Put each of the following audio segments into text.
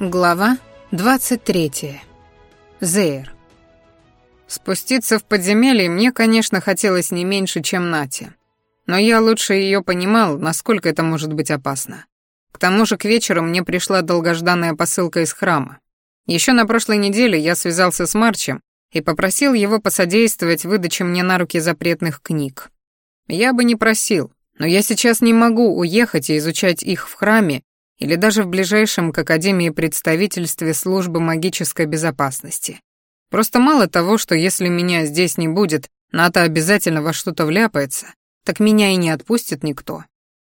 Глава 23. Зейр. Спуститься в подземелье мне, конечно, хотелось не меньше, чем Нате. Но я лучше ее понимал, насколько это может быть опасно. К тому же к вечеру мне пришла долгожданная посылка из храма. Еще на прошлой неделе я связался с Марчем и попросил его посодействовать выдаче мне на руки запретных книг. Я бы не просил, но я сейчас не могу уехать и изучать их в храме или даже в ближайшем к Академии представительстве службы магической безопасности. Просто мало того, что если меня здесь не будет, НАТО обязательно во что-то вляпается, так меня и не отпустит никто.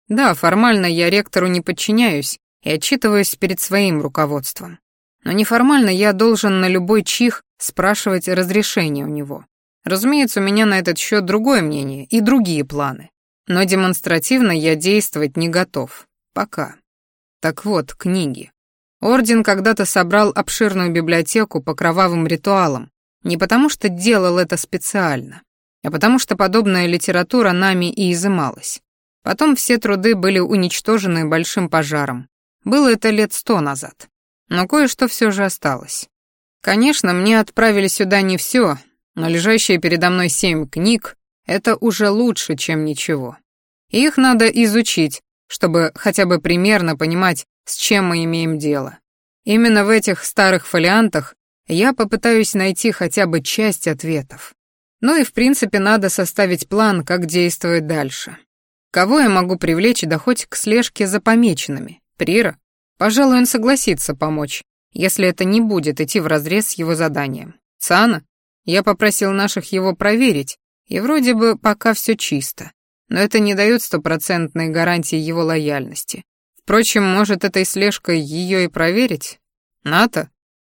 Да, формально я ректору не подчиняюсь и отчитываюсь перед своим руководством. Но неформально я должен на любой чих спрашивать разрешение у него. Разумеется, у меня на этот счет другое мнение и другие планы. Но демонстративно я действовать не готов. Пока. Так вот, книги. Орден когда-то собрал обширную библиотеку по кровавым ритуалам, не потому что делал это специально, а потому что подобная литература нами и изымалась. Потом все труды были уничтожены большим пожаром. Было это лет сто назад. Но кое-что все же осталось. Конечно, мне отправили сюда не все, но лежащие передо мной семь книг — это уже лучше, чем ничего. их надо изучить, чтобы хотя бы примерно понимать, с чем мы имеем дело. Именно в этих старых фолиантах я попытаюсь найти хотя бы часть ответов. Ну и в принципе надо составить план, как действовать дальше. Кого я могу привлечь да хоть к слежке за помеченными? Прира? Пожалуй, он согласится помочь, если это не будет идти вразрез с его заданием. Цана? Я попросил наших его проверить, и вроде бы пока все чисто но это не дает стопроцентной гарантии его лояльности. Впрочем, может, этой слежкой ее и проверить? НАТО?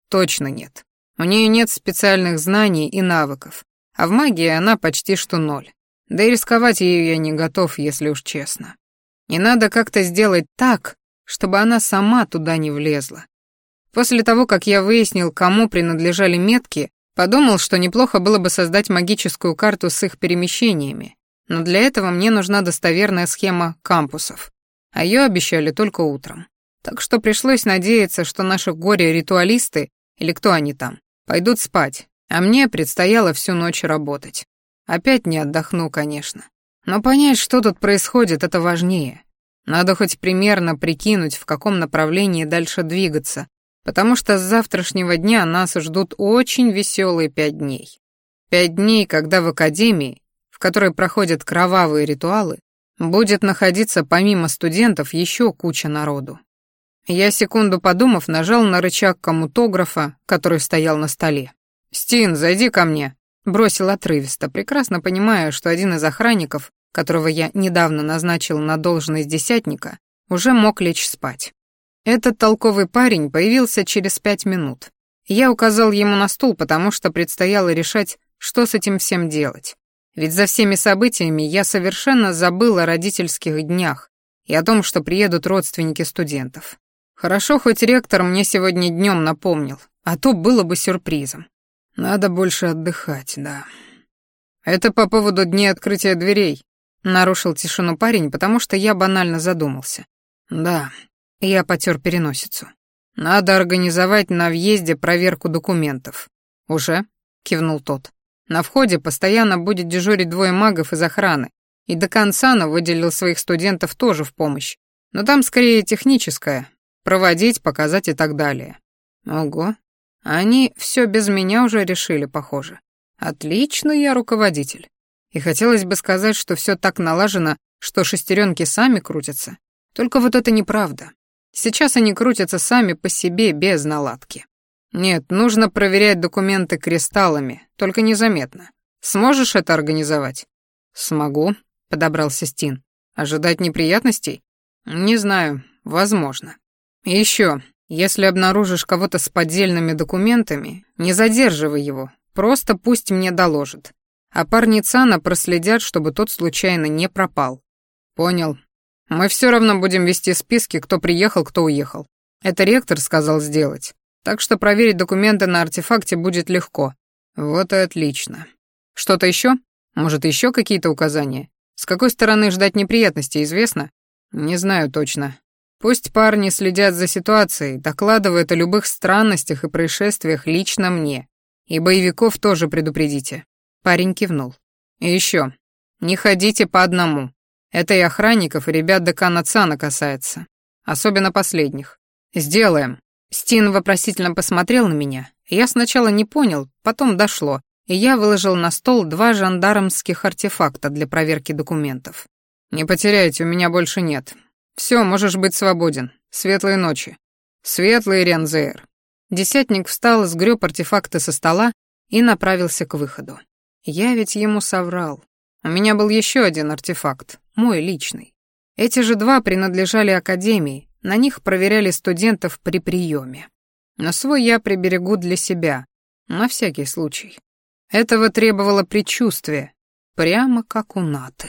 Точно нет. У нее нет специальных знаний и навыков, а в магии она почти что ноль. Да и рисковать ею я не готов, если уж честно. И надо как-то сделать так, чтобы она сама туда не влезла. После того, как я выяснил, кому принадлежали метки, подумал, что неплохо было бы создать магическую карту с их перемещениями, но для этого мне нужна достоверная схема кампусов, а ее обещали только утром. Так что пришлось надеяться, что наши горе-ритуалисты, или кто они там, пойдут спать, а мне предстояло всю ночь работать. Опять не отдохну, конечно. Но понять, что тут происходит, это важнее. Надо хоть примерно прикинуть, в каком направлении дальше двигаться, потому что с завтрашнего дня нас ждут очень веселые пять дней. Пять дней, когда в академии которой проходят кровавые ритуалы, будет находиться помимо студентов еще куча народу. Я, секунду подумав, нажал на рычаг коммутографа, который стоял на столе. «Стин, зайди ко мне», — бросил отрывисто, прекрасно понимая, что один из охранников, которого я недавно назначил на должность десятника, уже мог лечь спать. Этот толковый парень появился через пять минут. Я указал ему на стул, потому что предстояло решать, что с этим всем делать. Ведь за всеми событиями я совершенно забыл о родительских днях и о том, что приедут родственники студентов. Хорошо, хоть ректор мне сегодня днем напомнил, а то было бы сюрпризом. Надо больше отдыхать, да. Это по поводу дней открытия дверей. Нарушил тишину парень, потому что я банально задумался. Да, я потер переносицу. Надо организовать на въезде проверку документов. Уже? Кивнул тот. На входе постоянно будет дежурить двое магов из охраны, и до конца Деканцана выделил своих студентов тоже в помощь. Но там скорее техническое, проводить, показать и так далее. Ого, они все без меня уже решили, похоже. Отлично я руководитель. И хотелось бы сказать, что все так налажено, что шестеренки сами крутятся. Только вот это неправда. Сейчас они крутятся сами по себе, без наладки. «Нет, нужно проверять документы кристаллами, только незаметно. Сможешь это организовать?» «Смогу», — подобрался Стин. «Ожидать неприятностей?» «Не знаю, возможно. И еще, если обнаружишь кого-то с поддельными документами, не задерживай его, просто пусть мне доложит. А парни Цана проследят, чтобы тот случайно не пропал». «Понял. Мы все равно будем вести списки, кто приехал, кто уехал. Это ректор сказал сделать. Так что проверить документы на артефакте будет легко. Вот и отлично. Что-то еще? Может, еще какие-то указания? С какой стороны ждать неприятностей, известно? Не знаю точно. Пусть парни следят за ситуацией, докладывают о любых странностях и происшествиях лично мне. И боевиков тоже предупредите». Парень кивнул. «И еще, не ходите по одному. Это и охранников, и ребят декана Цана касается. Особенно последних. Сделаем». Стин вопросительно посмотрел на меня. Я сначала не понял, потом дошло, и я выложил на стол два жандармских артефакта для проверки документов. «Не потеряйте, у меня больше нет. Все, можешь быть свободен. Светлой ночи». «Светлый Рензейр». Десятник встал, сгреб артефакты со стола и направился к выходу. Я ведь ему соврал. У меня был еще один артефакт, мой личный. Эти же два принадлежали Академии, на них проверяли студентов при приеме. Но свой я приберегу для себя, на всякий случай. Этого требовало предчувствие, прямо как у Наты.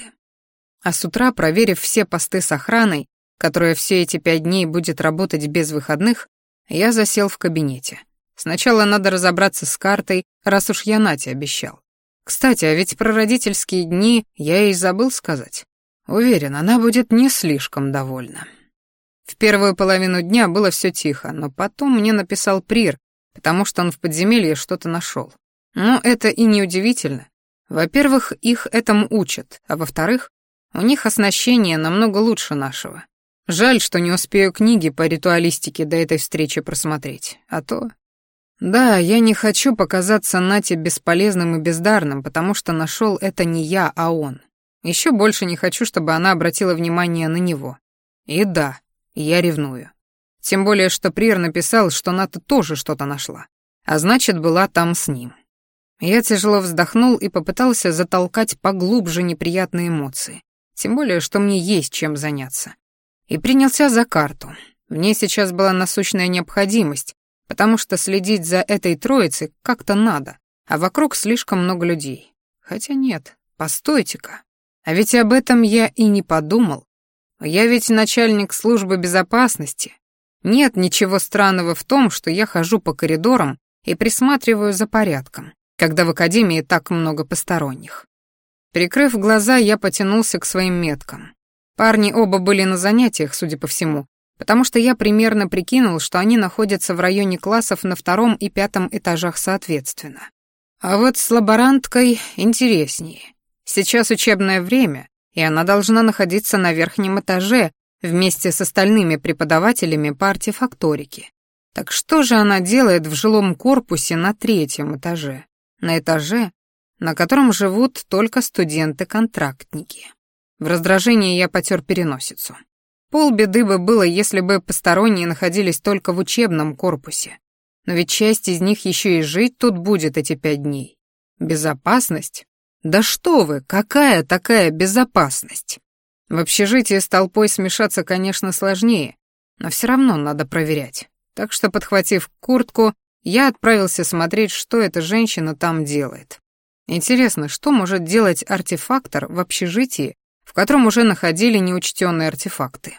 А с утра, проверив все посты с охраной, которая все эти пять дней будет работать без выходных, я засел в кабинете. Сначала надо разобраться с картой, раз уж я Нате обещал. Кстати, а ведь про родительские дни я ей забыл сказать. Уверен, она будет не слишком довольна. В первую половину дня было все тихо, но потом мне написал Прир, потому что он в подземелье что-то нашел. Но это и не удивительно. Во-первых, их этому учат, а во-вторых, у них оснащение намного лучше нашего. Жаль, что не успею книги по ритуалистике до этой встречи просмотреть, а то... Да, я не хочу показаться Нате бесполезным и бездарным, потому что нашел это не я, а он. Еще больше не хочу, чтобы она обратила внимание на него. И да, я ревную. Тем более, что Прир написал, что Ната тоже что-то нашла, а значит, была там с ним. Я тяжело вздохнул и попытался затолкать поглубже неприятные эмоции. Тем более, что мне есть чем заняться. И принялся за карту. В ней сейчас была насущная необходимость, потому что следить за этой троицей как-то надо, а вокруг слишком много людей. Хотя нет, постойте-ка. А ведь об этом я и не подумал. Я ведь начальник службы безопасности. Нет ничего странного в том, что я хожу по коридорам и присматриваю за порядком, когда в академии так много посторонних. Прикрыв глаза, я потянулся к своим меткам. Парни оба были на занятиях, судя по всему, потому что я примерно прикинул, что они находятся в районе классов на втором и пятом этажах соответственно. А вот с лаборанткой интереснее. Сейчас учебное время, и она должна находиться на верхнем этаже вместе с остальными преподавателями по артефакторике. Так что же она делает в жилом корпусе на третьем этаже? На этаже, на котором живут только студенты-контрактники. В раздражении я потер переносицу. Полбеды бы было, если бы посторонние находились только в учебном корпусе. Но ведь часть из них еще и жить тут будет эти пять дней. Безопасность? Да что вы, какая такая безопасность? В общежитии с толпой смешаться, конечно, сложнее, но все равно надо проверять. Так что, подхватив куртку, я отправился смотреть, что эта женщина там делает. Интересно, что может делать артефактор в общежитии, в котором уже находили неучтенные артефакты?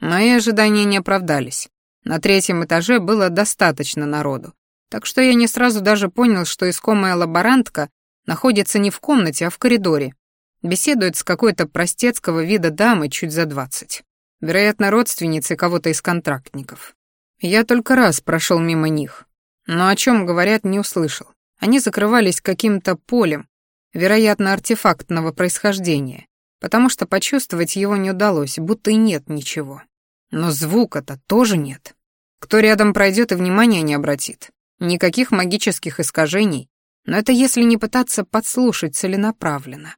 Мои ожидания не оправдались. На третьем этаже было достаточно народу, так что я не сразу даже понял, что искомая лаборантка находится не в комнате, а в коридоре. Беседует с какой-то простецкого вида дамой чуть за двадцать. Вероятно, родственницей кого-то из контрактников. Я только раз прошел мимо них, но о чем говорят, не услышал. Они закрывались каким-то полем, вероятно, артефактного происхождения, потому что почувствовать его не удалось, будто и нет ничего. Но звука-то тоже нет. Кто рядом пройдет и внимания не обратит. Никаких магических искажений, но это если не пытаться подслушать целенаправленно.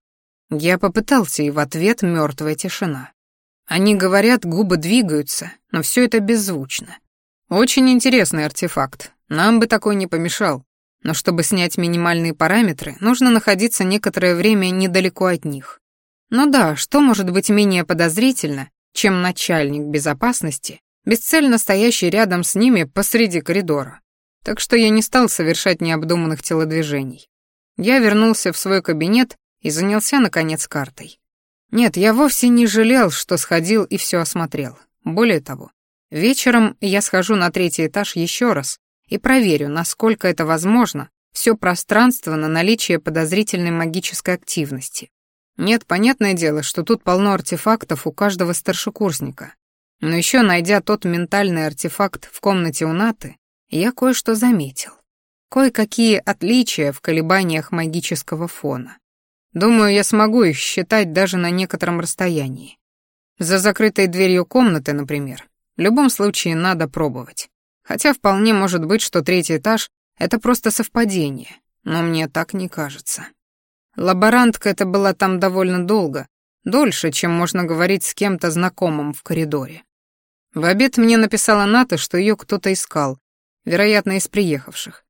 Я попытался, и в ответ мертвая тишина. Они говорят, губы двигаются, но все это беззвучно. Очень интересный артефакт, нам бы такой не помешал. Но чтобы снять минимальные параметры, нужно находиться некоторое время недалеко от них. Ну да, что может быть менее подозрительно, чем начальник безопасности, бесцельно стоящий рядом с ними посреди коридора. Так что я не стал совершать необдуманных телодвижений. Я вернулся в свой кабинет и занялся, наконец, картой. Нет, я вовсе не жалел, что сходил и все осмотрел. Более того, вечером я схожу на третий этаж еще раз и проверю, насколько это возможно, все пространство на наличие подозрительной магической активности. Нет, понятное дело, что тут полно артефактов у каждого старшекурсника. Но еще найдя тот ментальный артефакт в комнате у Наты, я кое-что заметил. Кое-какие отличия в колебаниях магического фона. Думаю, я смогу их считать даже на некотором расстоянии. За закрытой дверью комнаты, например. В любом случае надо пробовать. Хотя вполне может быть, что третий этаж — это просто совпадение, но мне так не кажется. Лаборантка это была там довольно долго, дольше, чем можно говорить с кем-то знакомым в коридоре. В обед мне написала Ната, что ее кто-то искал, вероятно, из приехавших.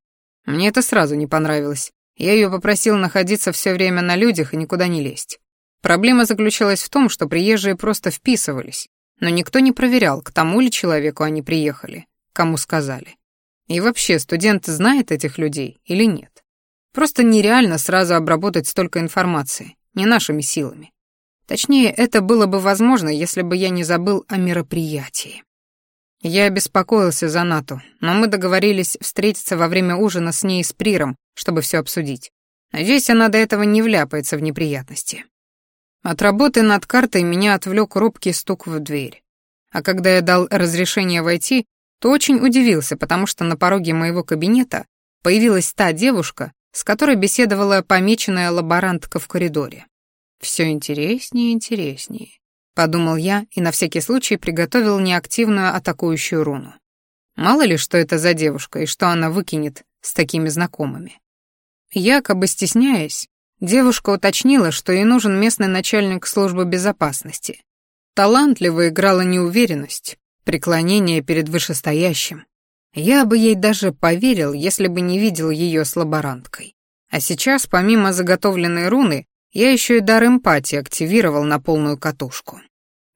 Мне это сразу не понравилось. Я ее попросил находиться все время на людях и никуда не лезть. Проблема заключалась в том, что приезжие просто вписывались, но никто не проверял, к тому ли человеку они приехали, кому сказали. И вообще, студент знает этих людей или нет? Просто нереально сразу обработать столько информации, не нашими силами. Точнее, это было бы возможно, если бы я не забыл о мероприятии. Я беспокоился за Нату, но мы договорились встретиться во время ужина с ней и с Приром, чтобы все обсудить. Надеюсь, она до этого не вляпается в неприятности. От работы над картой меня отвлек робкий стук в дверь. А когда я дал разрешение войти, то очень удивился, потому что на пороге моего кабинета появилась та девушка, с которой беседовала помеченная лаборантка в коридоре. Все интереснее и интереснее, подумал я и на всякий случай приготовил неактивную атакующую руну. Мало ли, что это за девушка и что она выкинет с такими знакомыми. Якобы стесняясь, девушка уточнила, что ей нужен местный начальник службы безопасности. Талантливо играла неуверенность, преклонение перед вышестоящим, я бы ей даже поверил, если бы не видел ее с лаборанткой. А сейчас, помимо заготовленной руны, я еще и дар эмпатии активировал на полную катушку.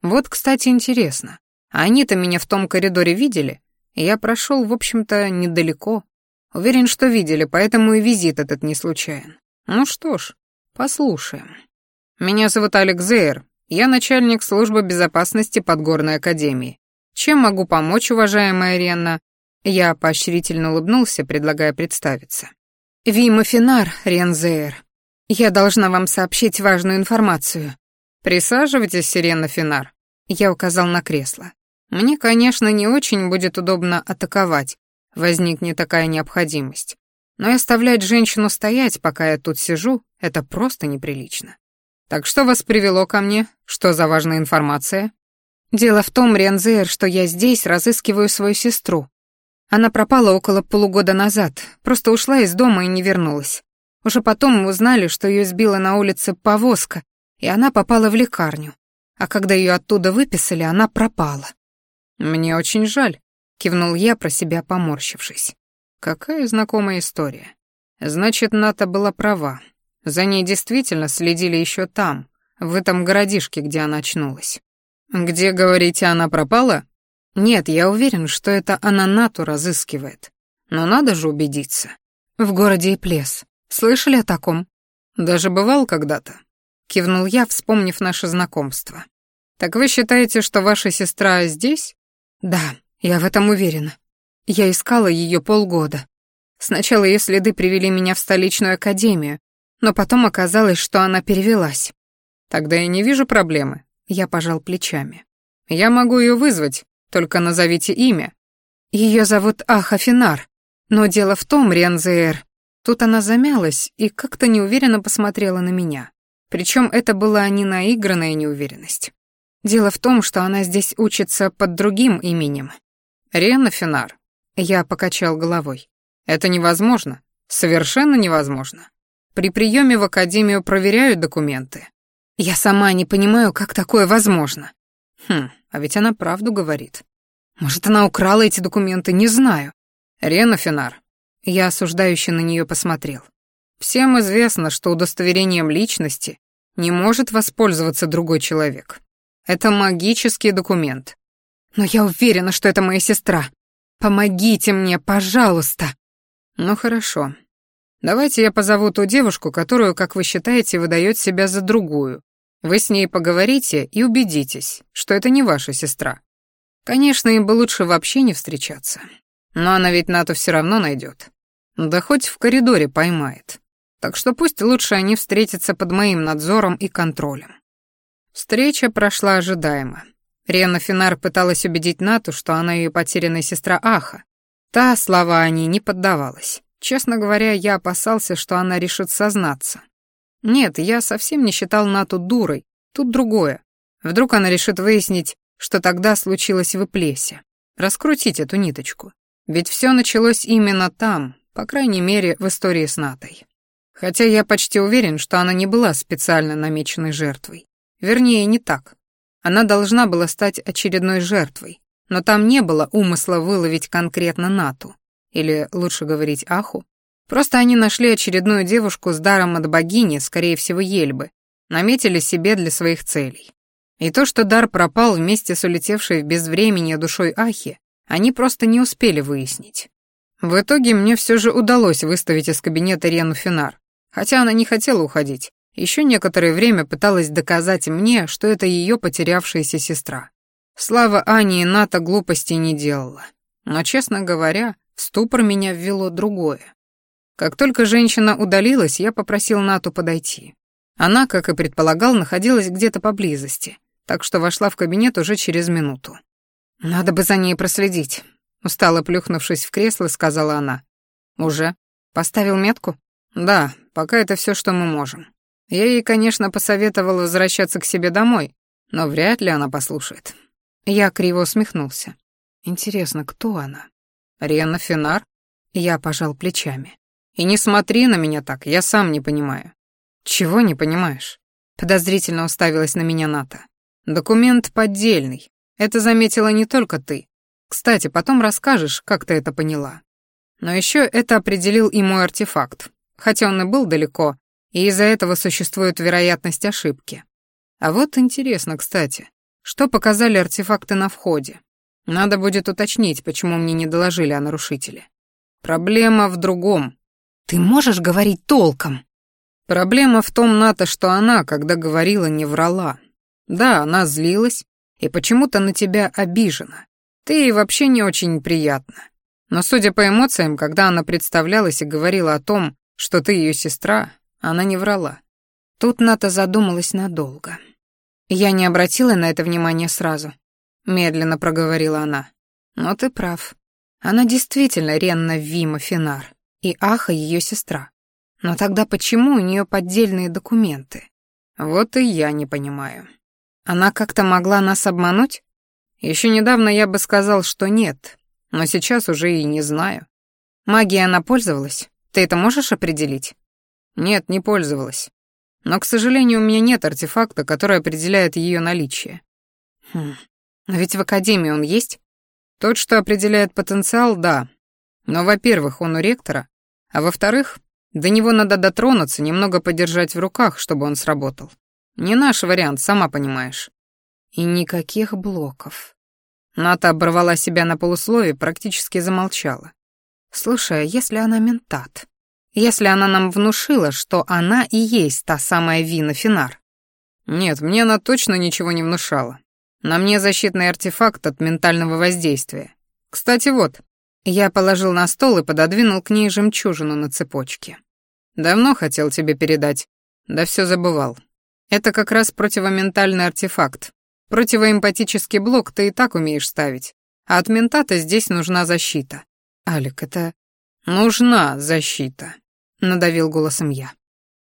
Вот, кстати, интересно. Они-то меня в том коридоре видели? Я прошел, в общем-то, недалеко. Уверен, что видели, поэтому и визит этот не случайен. Ну что ж, послушаем. Меня зовут Алекс Зейр. Я начальник службы безопасности Подгорной академии. Чем могу помочь, уважаемая Ренна? Я поощрительно улыбнулся, предлагая представиться. «Вима Финар, Рензеер. Я должна вам сообщить важную информацию». «Присаживайтесь, Сирена Финар». Я указал на кресло. «Мне, конечно, не очень будет удобно атаковать, возникнет такая необходимость. Но и оставлять женщину стоять, пока я тут сижу, это просто неприлично. Так что вас привело ко мне? Что за важная информация?» «Дело в том, Рензеер, что я здесь разыскиваю свою сестру», она пропала около полугода назад, просто ушла из дома и не вернулась. Уже потом мы узнали, что ее сбила на улице повозка, и она попала в лекарню. А когда ее оттуда выписали, она пропала. «Мне очень жаль», — кивнул я, про себя поморщившись. «Какая знакомая история. Значит, Ната была права. За ней действительно следили еще там, в этом городишке, где она очнулась. Где, говорите, она пропала?» Нет, я уверен, что это она Нату разыскивает. Но надо же убедиться. В городе Иплес. Слышали о таком? Даже бывал когда-то. Кивнул я, вспомнив наше знакомство. Так вы считаете, что ваша сестра здесь? Да, я в этом уверена. Я искала ее полгода. Сначала ее следы привели меня в столичную академию, но потом оказалось, что она перевелась. Тогда я не вижу проблемы. Я пожал плечами. Я могу ее вызвать, только назовите имя. Ее зовут Ахафинар. Но дело в том, Рензеэр, тут она замялась и как-то неуверенно посмотрела на меня. Причем это была не наигранная неуверенность. Дело в том, что она здесь учится под другим именем. Рена Финар. Я покачал головой. Это невозможно. Совершенно невозможно. При приеме в академию проверяют документы. Я сама не понимаю, как такое возможно. Хм, а ведь она правду говорит. Может, она украла эти документы, не знаю. Рена Финар. Я осуждающе на нее посмотрел. Всем известно, что удостоверением личности не может воспользоваться другой человек. Это магический документ. Но я уверена, что это моя сестра. Помогите мне, пожалуйста. Ну хорошо. Давайте я позову ту девушку, которую, как вы считаете, выдает себя за другую, вы с ней поговорите и убедитесь, что это не ваша сестра. Конечно, им бы лучше вообще не встречаться. Но она ведь НАТО все равно найдет. Да хоть в коридоре поймает. Так что пусть лучше они встретятся под моим надзором и контролем. Встреча прошла ожидаемо. Рена Финар пыталась убедить Нату, что она ее потерянная сестра Аха. Та, слова о ней, не поддавалась. Честно говоря, я опасался, что она решит сознаться. Нет, я совсем не считал Нату дурой. Тут другое. Вдруг она решит выяснить, что тогда случилось в Иплесе. Раскрутить эту ниточку. Ведь все началось именно там, по крайней мере, в истории с Натой. Хотя я почти уверен, что она не была специально намеченной жертвой. Вернее, не так. Она должна была стать очередной жертвой, но там не было умысла выловить конкретно Нату. Или, лучше говорить, Аху. Просто они нашли очередную девушку с даром от богини, скорее всего, Ельбы, наметили себе для своих целей. И то, что дар пропал вместе с улетевшей в безвременье душой Ахи, они просто не успели выяснить. В итоге мне все же удалось выставить из кабинета Рену Финар, хотя она не хотела уходить. Еще некоторое время пыталась доказать мне, что это ее потерявшаяся сестра. Слава Ани и Ната глупостей не делала. Но, честно говоря, в ступор меня ввело другое. Как только женщина удалилась, я попросил Нату подойти. Она, как и предполагал, находилась где-то поблизости, так что вошла в кабинет уже через минуту. «Надо бы за ней проследить», Устало плюхнувшись в кресло, сказала она. «Уже? Поставил метку?» «Да, пока это все, что мы можем. Я ей, конечно, посоветовала возвращаться к себе домой, но вряд ли она послушает». Я криво усмехнулся. «Интересно, кто она?» «Рена Финар?» Я пожал плечами. «И не смотри на меня так, я сам не понимаю». «Чего не понимаешь?» Подозрительно уставилась на меня Ната. «Документ поддельный. Это заметила не только ты. Кстати, потом расскажешь, как ты это поняла. Но еще это определил и мой артефакт, хотя он и был далеко, и из-за этого существует вероятность ошибки. А вот интересно, кстати, что показали артефакты на входе? Надо будет уточнить, почему мне не доложили о нарушителе. Проблема в другом. Ты можешь говорить толком? Проблема в том, Ната, что она, когда говорила, не врала. Да, она злилась и почему-то на тебя обижена. Ты ей вообще не очень приятна. Но судя по эмоциям, когда она представлялась и говорила о том, что ты ее сестра, она не врала. Тут Ната задумалась надолго. Я не обратила на это внимания сразу. Медленно проговорила она. Но ты прав. Она действительно Ренна Вима Финар, и Аха ее сестра. Но тогда почему у нее поддельные документы? Вот и я не понимаю. Она как-то могла нас обмануть? Еще недавно я бы сказал, что нет, но сейчас уже и не знаю. Магией она пользовалась? Ты это можешь определить? Нет, не пользовалась. Но, к сожалению, у меня нет артефакта, который определяет ее наличие. Хм. Но ведь в Академии он есть? Тот, что определяет потенциал, да. Но, во-первых, он у ректора, а во-вторых, до него надо дотронуться, немного подержать в руках, чтобы он сработал. Не наш вариант, сама понимаешь. И никаких блоков. Ната оборвала себя на полуслове, практически замолчала. «Слушай, а если она ментат? Если она нам внушила, что она и есть та самая Вина Финар?» «Нет, мне она точно ничего не внушала. На мне защитный артефакт от ментального воздействия. Кстати, вот». Я положил на стол и пододвинул к ней жемчужину на цепочке. «Давно хотел тебе передать. Да все забывал. Это как раз противоментальный артефакт, Противоэмпатический блок ты и так умеешь ставить, а от ментата здесь нужна защита. Алик, это... Нужна защита, надавил голосом я.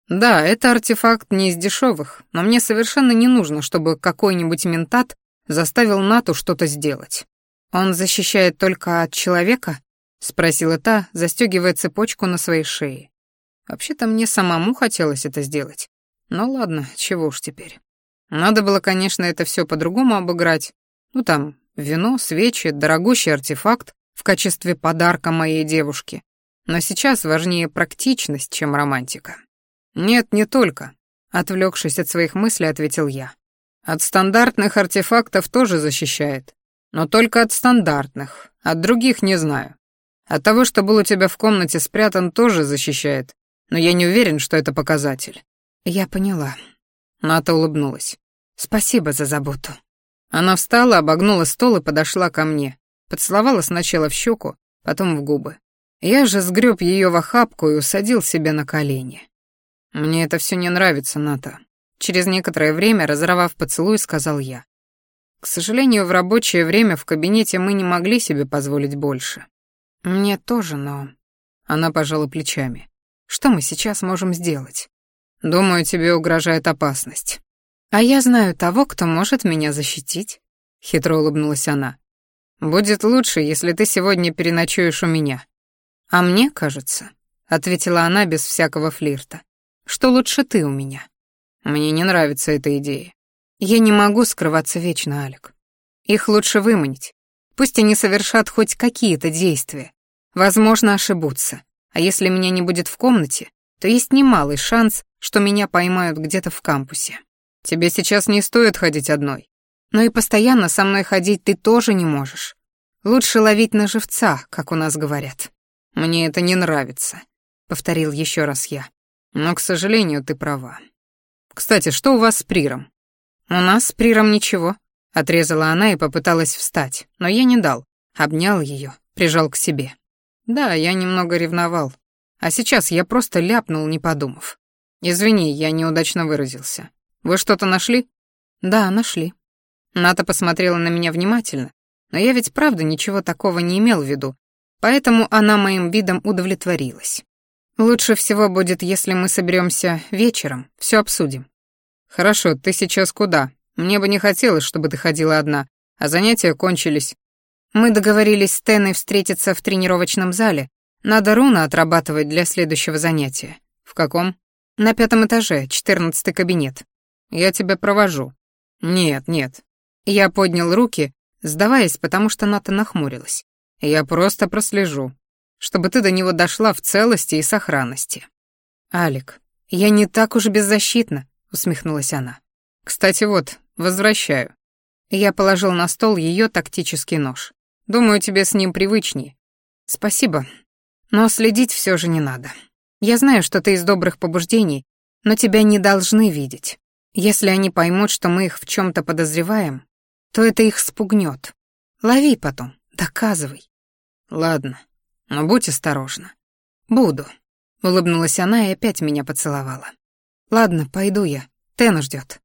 Да, это артефакт не из дешевых, но мне совершенно не нужно, чтобы какой-нибудь ментат заставил Нату что-то сделать. Он защищает только от человека? спросила та, застегивая цепочку на своей шее. Вообще-то мне самому хотелось это сделать. Ну ладно, чего уж теперь. Надо было, конечно, это все по-другому обыграть. Ну там, вино, свечи, дорогущий артефакт в качестве подарка моей девушке. Но сейчас важнее практичность, чем романтика. Нет, не только, отвлекшись от своих мыслей, ответил я. От стандартных артефактов тоже защищает, но только от стандартных, от других не знаю. От того, что был у тебя в комнате спрятан, тоже защищает, но я не уверен, что это показатель. Я поняла. Ната улыбнулась. «Спасибо за заботу». Она встала, обогнула стол и подошла ко мне. Поцеловала сначала в щеку, потом в губы. Я же сгреб ее в охапку и усадил себе на колени. «Мне это все не нравится, Ната». Через некоторое время, разорвав поцелуй, сказал я. К сожалению, в рабочее время в кабинете мы не могли себе позволить больше. Мне тоже, но... Она пожала плечами. Что мы сейчас можем сделать? Думаю, тебе угрожает опасность. А я знаю того, кто может меня защитить. Хитро улыбнулась она. Будет лучше, если ты сегодня переночуешь у меня. А мне кажется, ответила она без всякого флирта, что лучше ты у меня. Мне не нравится эта идея. Я не могу скрываться вечно, Алик. Их лучше выманить. Пусть они совершат хоть какие-то действия. Возможно, ошибутся. А если меня не будет в комнате, то есть немалый шанс, что меня поймают где-то в кампусе. Тебе сейчас не стоит ходить одной. Но и постоянно со мной ходить ты тоже не можешь. Лучше ловить на живца, как у нас говорят. Мне это не нравится, повторил еще раз я. Но, к сожалению, ты права. Кстати, что у вас с Приром? «У нас с Приром ничего», — отрезала она и попыталась встать, но я не дал. Обнял ее, прижал к себе. Да, я немного ревновал. А сейчас я просто ляпнул, не подумав. Извини, я неудачно выразился. Вы что-то нашли? Да, нашли. Ната посмотрела на меня внимательно, но я ведь правда ничего такого не имел в виду, поэтому она моим видом удовлетворилась. Лучше всего будет, если мы соберемся вечером, все обсудим. «Хорошо, ты сейчас куда? Мне бы не хотелось, чтобы ты ходила одна, а занятия кончились». Мы договорились с Теной встретиться в тренировочном зале. Надо руна отрабатывать для следующего занятия. В каком? На пятом этаже, четырнадцатый кабинет. Я тебя провожу. Нет, нет. Я поднял руки, сдаваясь, потому что Ната нахмурилась. Я просто прослежу, чтобы ты до него дошла в целости и сохранности. Алик, я не так уж беззащитна усмехнулась она. Кстати, вот, возвращаю. Я положил на стол ее тактический нож. Думаю, тебе с ним привычнее. Спасибо. Но следить все же не надо. Я знаю, что ты из добрых побуждений, но тебя не должны видеть. Если они поймут, что мы их в чем то подозреваем, то это их спугнет. Лови потом, доказывай. Ладно, но будь осторожна. Буду. Улыбнулась она и опять меня поцеловала. Ладно, пойду я. Тена ждет.